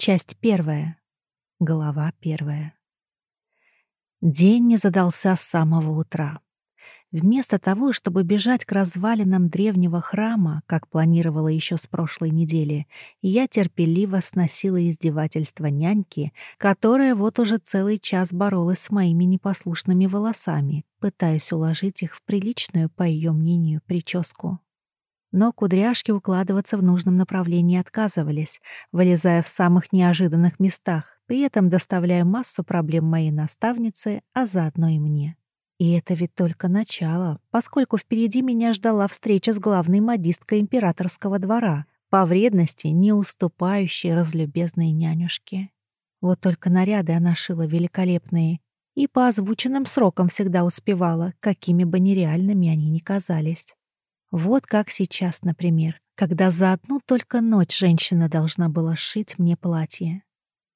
Часть первая. Глава первая. День не задался с самого утра. Вместо того, чтобы бежать к развалинам древнего храма, как планировала еще с прошлой недели, я терпеливо сносила издевательства няньки, которая вот уже целый час боролась с моими непослушными волосами, пытаясь уложить их в приличную, по ее мнению, прическу. Но кудряшки укладываться в нужном направлении отказывались, вылезая в самых неожиданных местах, при этом доставляя массу проблем моей наставнице, а заодно и мне. И это ведь только начало, поскольку впереди меня ждала встреча с главной модисткой императорского двора, по вредности не уступающей разлюбезной нянюшке. Вот только наряды она шила великолепные, и по озвученным срокам всегда успевала, какими бы нереальными они ни казались. Вот как сейчас, например, когда за одну только ночь женщина должна была сшить мне платье.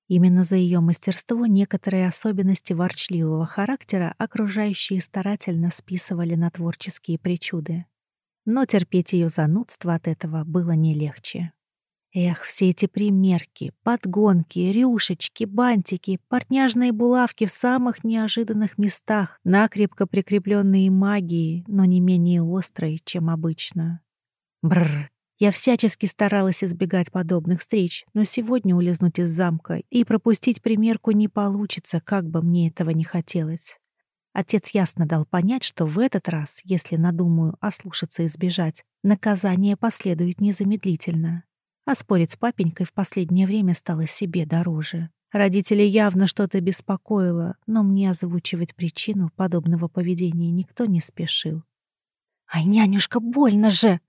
Именно за ее мастерство некоторые особенности ворчливого характера окружающие старательно списывали на творческие причуды. Но терпеть ее занудство от этого было не легче. Эх, все эти примерки, подгонки, рюшечки, бантики, портняжные булавки в самых неожиданных местах, накрепко прикрепленные магией, но не менее острой, чем обычно. Бррр, я всячески старалась избегать подобных встреч, но сегодня улизнуть из замка и пропустить примерку не получится, как бы мне этого не хотелось. Отец ясно дал понять, что в этот раз, если надумаю ослушаться и сбежать, наказание последует незамедлительно. А спорить с папенькой в последнее время стало себе дороже. Родителей явно что-то беспокоило, но мне озвучивать причину подобного поведения никто не спешил. «Ай, нянюшка, больно же!»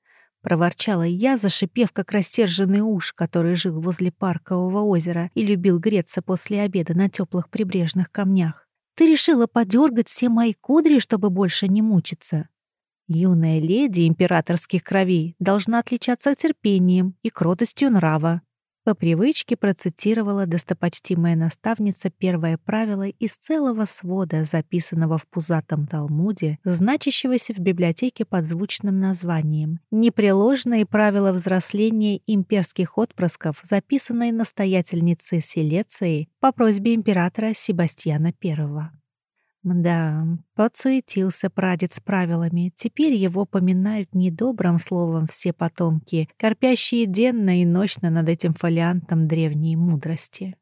проворчала я, зашипев, как растерженный уж, который жил возле паркового озера и любил греться после обеда на теплых прибрежных камнях. «Ты решила подергать все мои кудри, чтобы больше не мучиться?» Юная леди императорских кровей должна отличаться терпением и кротостью нрава. По привычке процитировала достопочтимая наставница первое правило из целого свода, записанного в пузатом Талмуде, значащегося в библиотеке под звучным названием «Непреложные правила взросления имперских отпрысков», записанные настоятельницей Силецией по просьбе императора Себастьяна I. Да, подсуетился прадед с правилами. Теперь его поминают недобрым словом все потомки, корпящие денно и ночно над этим фолиантом древней мудрости.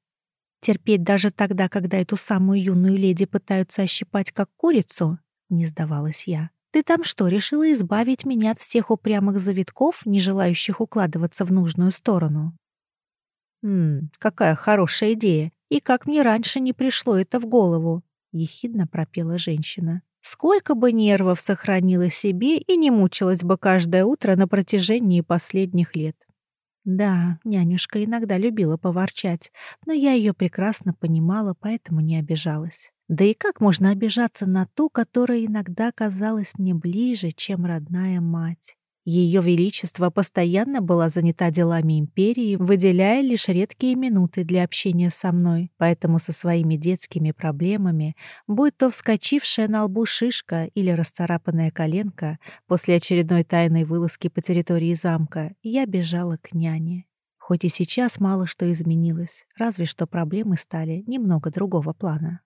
Терпеть даже тогда, когда эту самую юную леди пытаются ощипать как курицу, не сдавалась я. Ты там что, решила избавить меня от всех упрямых завитков, не желающих укладываться в нужную сторону? Хм, какая хорошая идея. И как мне раньше не пришло это в голову ехидно пропела женщина. Сколько бы нервов сохранила себе и не мучилась бы каждое утро на протяжении последних лет. Да, нянюшка иногда любила поворчать, но я ее прекрасно понимала, поэтому не обижалась. Да и как можно обижаться на ту, которая иногда казалась мне ближе, чем родная мать? Ее Величество постоянно была занята делами империи, выделяя лишь редкие минуты для общения со мной, поэтому со своими детскими проблемами, будь то вскочившая на лбу шишка или расцарапанная коленка, после очередной тайной вылазки по территории замка, я бежала к няне. Хоть и сейчас мало что изменилось, разве что проблемы стали немного другого плана.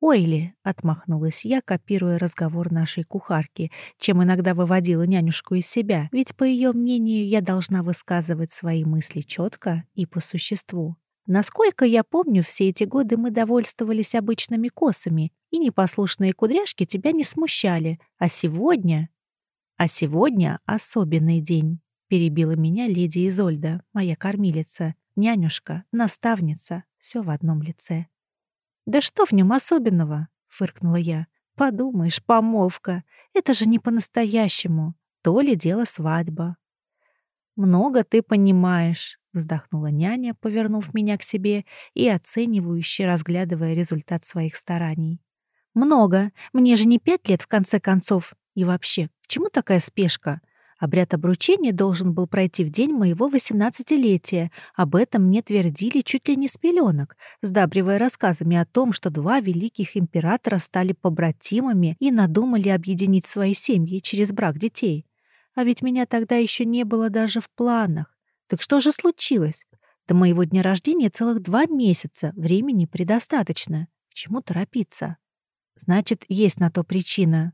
«Ойли!» — отмахнулась я, копируя разговор нашей кухарки, чем иногда выводила нянюшку из себя, ведь, по ее мнению, я должна высказывать свои мысли четко и по существу. Насколько я помню, все эти годы мы довольствовались обычными косами, и непослушные кудряшки тебя не смущали. А сегодня... А сегодня особенный день, перебила меня леди Изольда, моя кормилица, нянюшка, наставница, все в одном лице. «Да что в нем особенного?» — фыркнула я. «Подумаешь, помолвка. Это же не по-настоящему. То ли дело свадьба». «Много ты понимаешь», — вздохнула няня, повернув меня к себе и оценивающе разглядывая результат своих стараний. «Много. Мне же не пять лет, в конце концов. И вообще, к чему такая спешка? Обряд обручения должен был пройти в день моего восемнадцатилетия. Об этом мне твердили чуть ли не с пеленок, сдабривая рассказами о том, что два великих императора стали побратимами и надумали объединить свои семьи через брак детей. А ведь меня тогда еще не было даже в планах. Так что же случилось? До моего дня рождения целых два месяца, времени предостаточно. К чему торопиться? Значит, есть на то причина.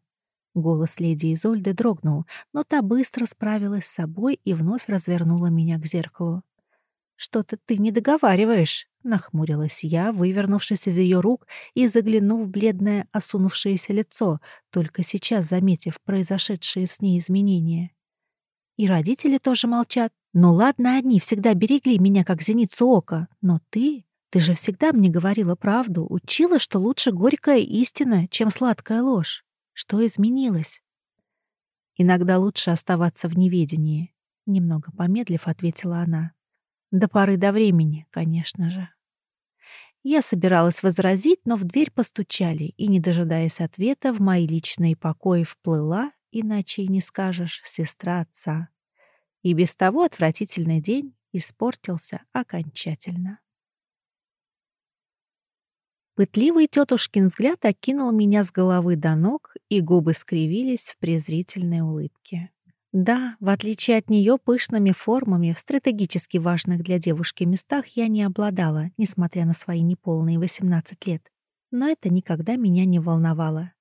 Голос леди Изольды дрогнул, но та быстро справилась с собой и вновь развернула меня к зеркалу. «Что-то ты не договариваешь», — нахмурилась я, вывернувшись из ее рук и заглянув в бледное осунувшееся лицо, только сейчас заметив произошедшие с ней изменения. И родители тоже молчат. Ну ладно, одни всегда берегли меня как зеницу ока, но ты... Ты же всегда мне говорила правду, учила, что лучше горькая истина, чем сладкая ложь. Что изменилось? Иногда лучше оставаться в неведении. Немного помедлив, ответила она. До поры до времени, конечно же. Я собиралась возразить, но в дверь постучали, и, не дожидаясь ответа, в мои личные покои вплыла, иначе и не скажешь, сестра отца. И без того отвратительный день испортился окончательно. Пытливый тетушкин взгляд окинул меня с головы до ног, и губы скривились в презрительной улыбке. Да, в отличие от нее, пышными формами в стратегически важных для девушки местах я не обладала, несмотря на свои неполные 18 лет. Но это никогда меня не волновало.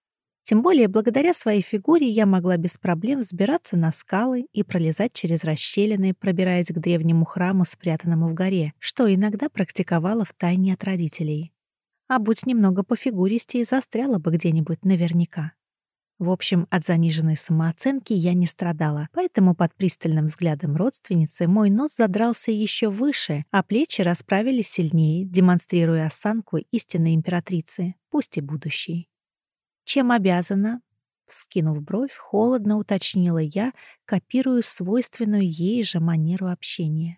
Тем более, благодаря своей фигуре я могла без проблем взбираться на скалы и пролезать через расщелины, пробираясь к древнему храму, спрятанному в горе, что иногда практиковала в тайне от родителей а будь немного пофигуристее, застряла бы где-нибудь наверняка. В общем, от заниженной самооценки я не страдала, поэтому под пристальным взглядом родственницы мой нос задрался еще выше, а плечи расправились сильнее, демонстрируя осанку истинной императрицы, пусть и будущей. «Чем обязана?» Вскинув бровь, холодно уточнила я, копируя свойственную ей же манеру общения.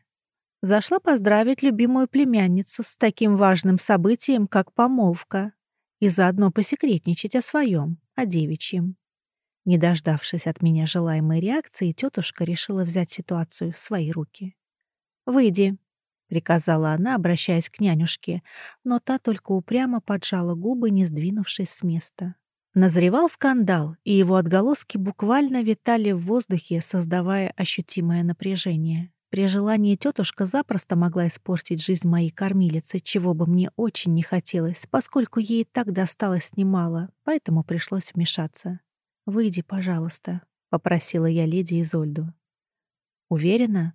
Зашла поздравить любимую племянницу с таким важным событием, как помолвка, и заодно посекретничать о своем, о девичьем. Не дождавшись от меня желаемой реакции, тетушка решила взять ситуацию в свои руки. «Выйди», — приказала она, обращаясь к нянюшке, но та только упрямо поджала губы, не сдвинувшись с места. Назревал скандал, и его отголоски буквально витали в воздухе, создавая ощутимое напряжение. При желании тетушка запросто могла испортить жизнь моей кормилицы, чего бы мне очень не хотелось, поскольку ей так досталось немало, поэтому пришлось вмешаться. «Выйди, пожалуйста», — попросила я леди Изольду. «Уверена?»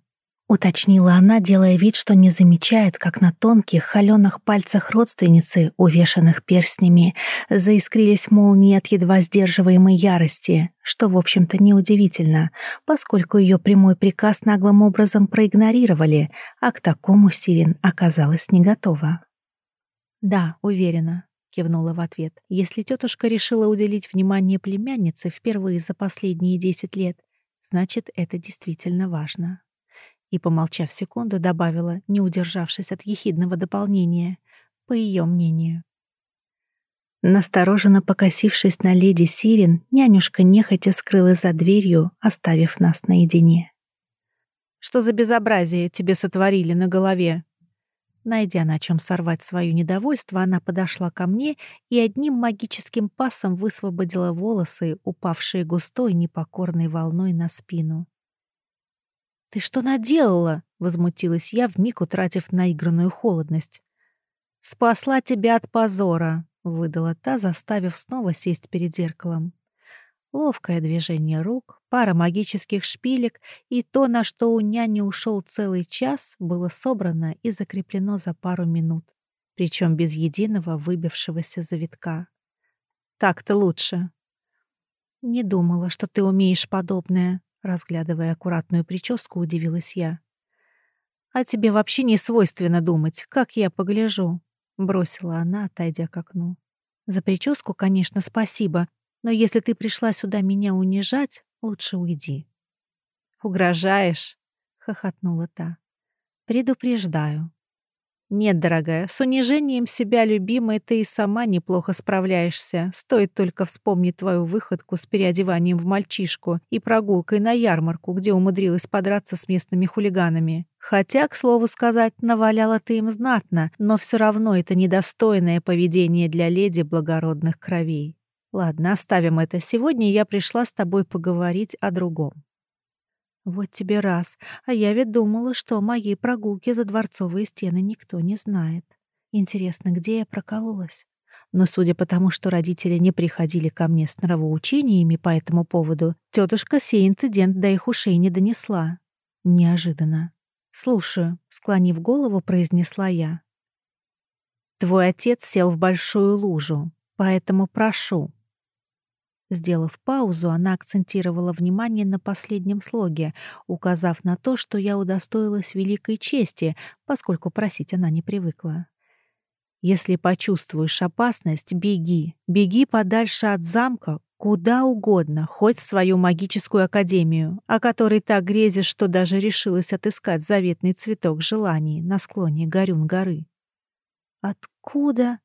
Уточнила она, делая вид, что не замечает, как на тонких, холеных пальцах родственницы, увешанных перстнями, заискрились молнии от едва сдерживаемой ярости, что, в общем-то, неудивительно, поскольку ее прямой приказ наглым образом проигнорировали, а к такому Сирин оказалась не готова. «Да, уверена», — кивнула в ответ. «Если тетушка решила уделить внимание племяннице впервые за последние десять лет, значит, это действительно важно» и, помолчав секунду, добавила, не удержавшись от ехидного дополнения, по ее мнению. Настороженно покосившись на леди Сирин, нянюшка нехотя скрылась за дверью, оставив нас наедине. «Что за безобразие тебе сотворили на голове?» Найдя на чем сорвать свое недовольство, она подошла ко мне и одним магическим пасом высвободила волосы, упавшие густой непокорной волной на спину. «Ты что наделала?» — возмутилась я, вмиг утратив наигранную холодность. «Спасла тебя от позора», — выдала та, заставив снова сесть перед зеркалом. Ловкое движение рук, пара магических шпилек и то, на что у няни ушел целый час, было собрано и закреплено за пару минут, причем без единого выбившегося завитка. «Так-то лучше». «Не думала, что ты умеешь подобное», Разглядывая аккуратную прическу, удивилась я. «А тебе вообще не свойственно думать, как я погляжу», — бросила она, отойдя к окну. «За прическу, конечно, спасибо, но если ты пришла сюда меня унижать, лучше уйди». «Угрожаешь?» — хохотнула та. «Предупреждаю. Нет, дорогая, с унижением себя любимой ты и сама неплохо справляешься. Стоит только вспомнить твою выходку с переодеванием в мальчишку и прогулкой на ярмарку, где умудрилась подраться с местными хулиганами. Хотя, к слову сказать, наваляла ты им знатно, но все равно это недостойное поведение для леди благородных кровей. Ладно, оставим это. Сегодня я пришла с тобой поговорить о другом. Вот тебе раз. А я ведь думала, что о моей прогулке за дворцовые стены никто не знает. Интересно, где я прокололась? Но судя по тому, что родители не приходили ко мне с нравоучениями по этому поводу, тетушка сей инцидент до их ушей не донесла. Неожиданно. «Слушаю», — склонив голову, произнесла я. «Твой отец сел в большую лужу, поэтому прошу, Сделав паузу, она акцентировала внимание на последнем слоге, указав на то, что я удостоилась великой чести, поскольку просить она не привыкла. «Если почувствуешь опасность, беги. Беги подальше от замка, куда угодно, хоть в свою магическую академию, о которой так грезишь, что даже решилась отыскать заветный цветок желаний на склоне Горюн-горы». «Откуда?»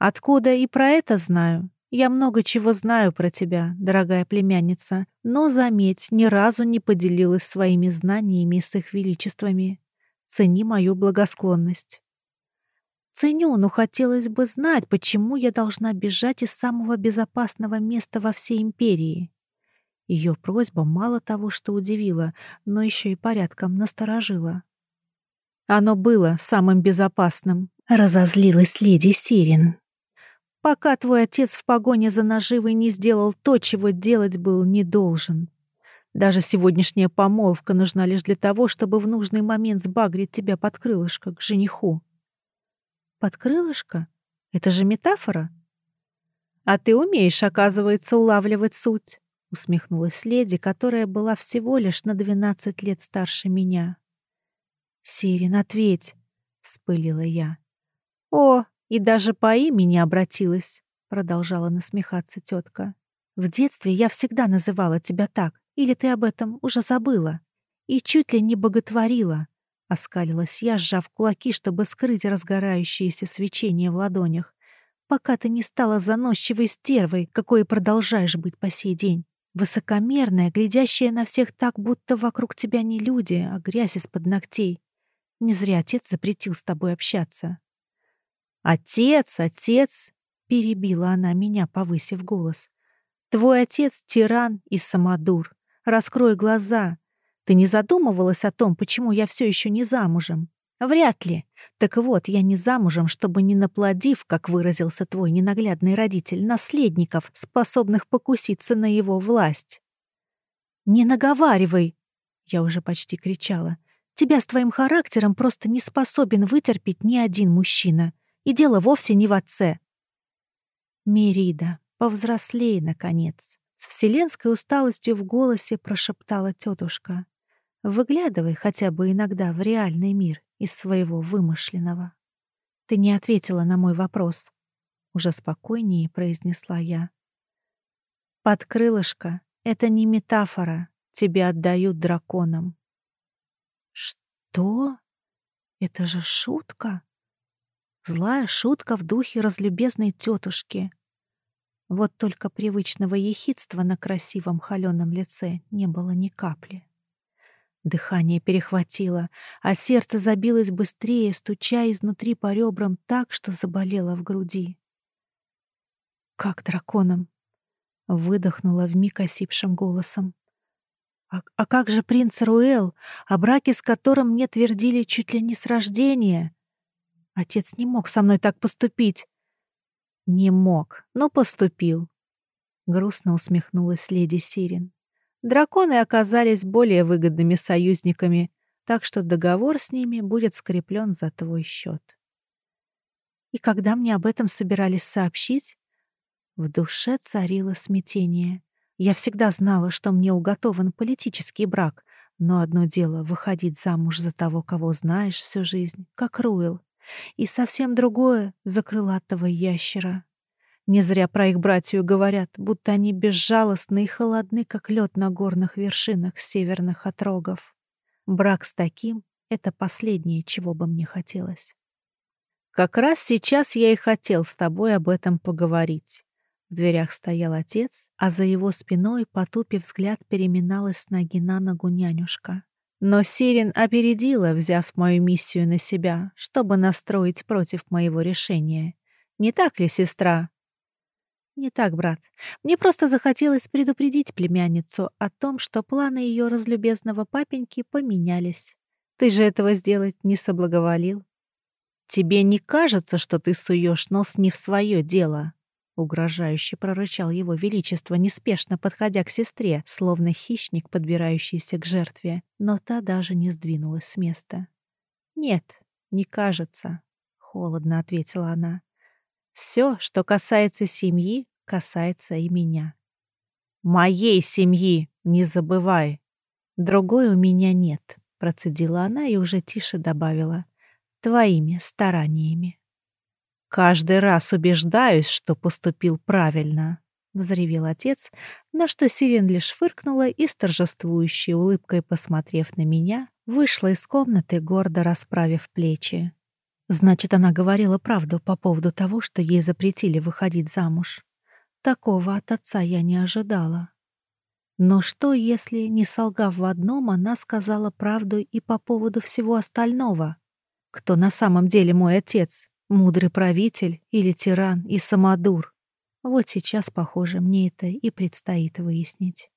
«Откуда и про это знаю. Я много чего знаю про тебя, дорогая племянница, но, заметь, ни разу не поделилась своими знаниями с их величествами. Цени мою благосклонность. Ценю, но хотелось бы знать, почему я должна бежать из самого безопасного места во всей империи. Ее просьба мало того, что удивила, но еще и порядком насторожила. Оно было самым безопасным. Разозлилась леди Сирин пока твой отец в погоне за наживой не сделал то, чего делать был не должен. Даже сегодняшняя помолвка нужна лишь для того, чтобы в нужный момент сбагрить тебя под крылышко к жениху. Под крылышко? Это же метафора. А ты умеешь, оказывается, улавливать суть, усмехнулась леди, которая была всего лишь на двенадцать лет старше меня. Сирин, ответь, вспылила я. О, и даже по имени обратилась, продолжала насмехаться тетка. В детстве я всегда называла тебя так, или ты об этом уже забыла? И чуть ли не боготворила. Оскалилась я, сжав кулаки, чтобы скрыть разгорающееся свечение в ладонях. Пока ты не стала заносчивой стервой, какой продолжаешь быть по сей день. Высокомерная, глядящая на всех так, будто вокруг тебя не люди, а грязь из-под ногтей. Не зря отец запретил с тобой общаться. «Отец, отец!» — перебила она меня, повысив голос. «Твой отец — тиран и самодур. Раскрой глаза. Ты не задумывалась о том, почему я все еще не замужем? Вряд ли. Так вот, я не замужем, чтобы не наплодив, как выразился твой ненаглядный родитель, наследников, способных покуситься на его власть. «Не наговаривай!» — я уже почти кричала. «Тебя с твоим характером просто не способен вытерпеть ни один мужчина. И дело вовсе не в отце. Мерида, повзрослей, наконец. С вселенской усталостью в голосе прошептала тетушка. Выглядывай хотя бы иногда в реальный мир из своего вымышленного. Ты не ответила на мой вопрос. Уже спокойнее произнесла я. Под крылышко — это не метафора. Тебе отдают драконам. Что? Это же шутка? Злая шутка в духе разлюбезной тетушки. Вот только привычного ехидства на красивом холеном лице не было ни капли. Дыхание перехватило, а сердце забилось быстрее, стуча изнутри по ребрам так, что заболело в груди. «Как драконом?» — выдохнула вмиг осипшим голосом. «А, «А как же принц Руэл, о браке с которым мне твердили чуть ли не с рождения?» Отец не мог со мной так поступить. Не мог, но поступил. Грустно усмехнулась леди Сирин. Драконы оказались более выгодными союзниками, так что договор с ними будет скреплен за твой счет. И когда мне об этом собирались сообщить, в душе царило смятение. Я всегда знала, что мне уготован политический брак, но одно дело — выходить замуж за того, кого знаешь всю жизнь, как Руэл, и совсем другое за крылатого ящера. Не зря про их братью говорят, будто они безжалостны и холодны, как лед на горных вершинах северных отрогов. Брак с таким — это последнее, чего бы мне хотелось. Как раз сейчас я и хотел с тобой об этом поговорить. В дверях стоял отец, а за его спиной, потупив взгляд, переминалась с ноги на ногу нянюшка. Но Сирин опередила, взяв мою миссию на себя, чтобы настроить против моего решения. Не так ли, сестра? «Не так, брат. Мне просто захотелось предупредить племянницу о том, что планы ее разлюбезного папеньки поменялись. Ты же этого сделать не соблаговолил. Тебе не кажется, что ты суешь нос не в свое дело?» Угрожающе прорычал его величество, неспешно подходя к сестре, словно хищник, подбирающийся к жертве, но та даже не сдвинулась с места. «Нет, не кажется», — холодно ответила она. «Все, что касается семьи, касается и меня». «Моей семьи, не забывай!» «Другой у меня нет», — процедила она и уже тише добавила. «Твоими стараниями». «Каждый раз убеждаюсь, что поступил правильно», — взревел отец, на что Сирен лишь фыркнула и с торжествующей улыбкой, посмотрев на меня, вышла из комнаты, гордо расправив плечи. Значит, она говорила правду по поводу того, что ей запретили выходить замуж. Такого от отца я не ожидала. Но что, если, не солгав в одном, она сказала правду и по поводу всего остального? Кто на самом деле мой отец? Мудрый правитель или тиран и самодур. Вот сейчас, похоже, мне это и предстоит выяснить.